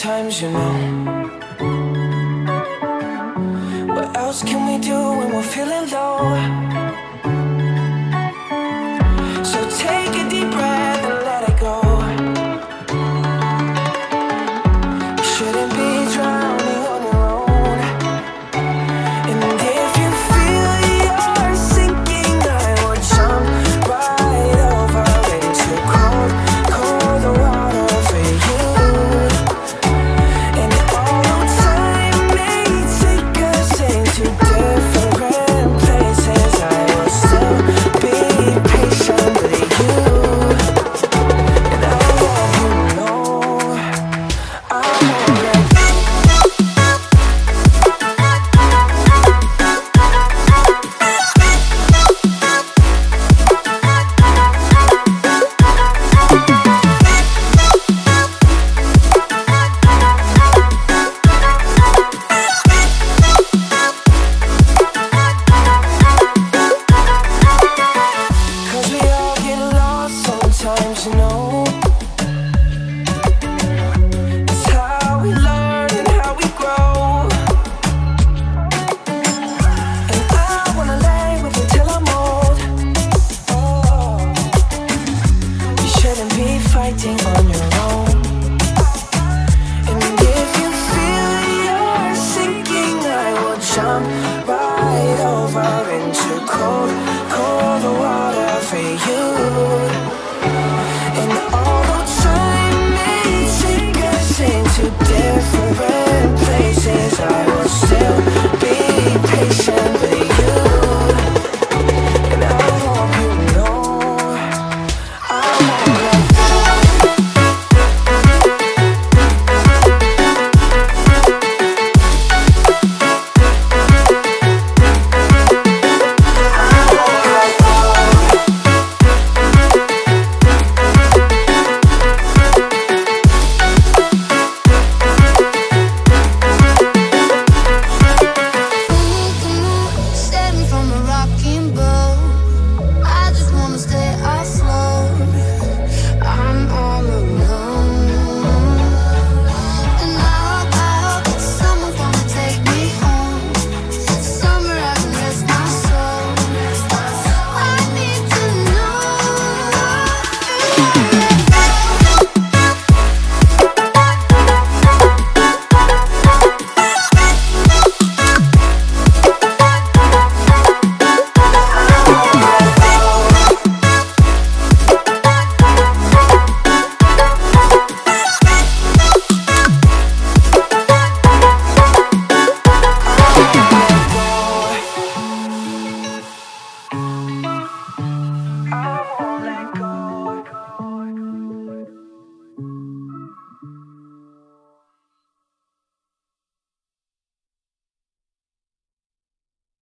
sometimes, you know. What else can we do when we're feeling low? fighting on your own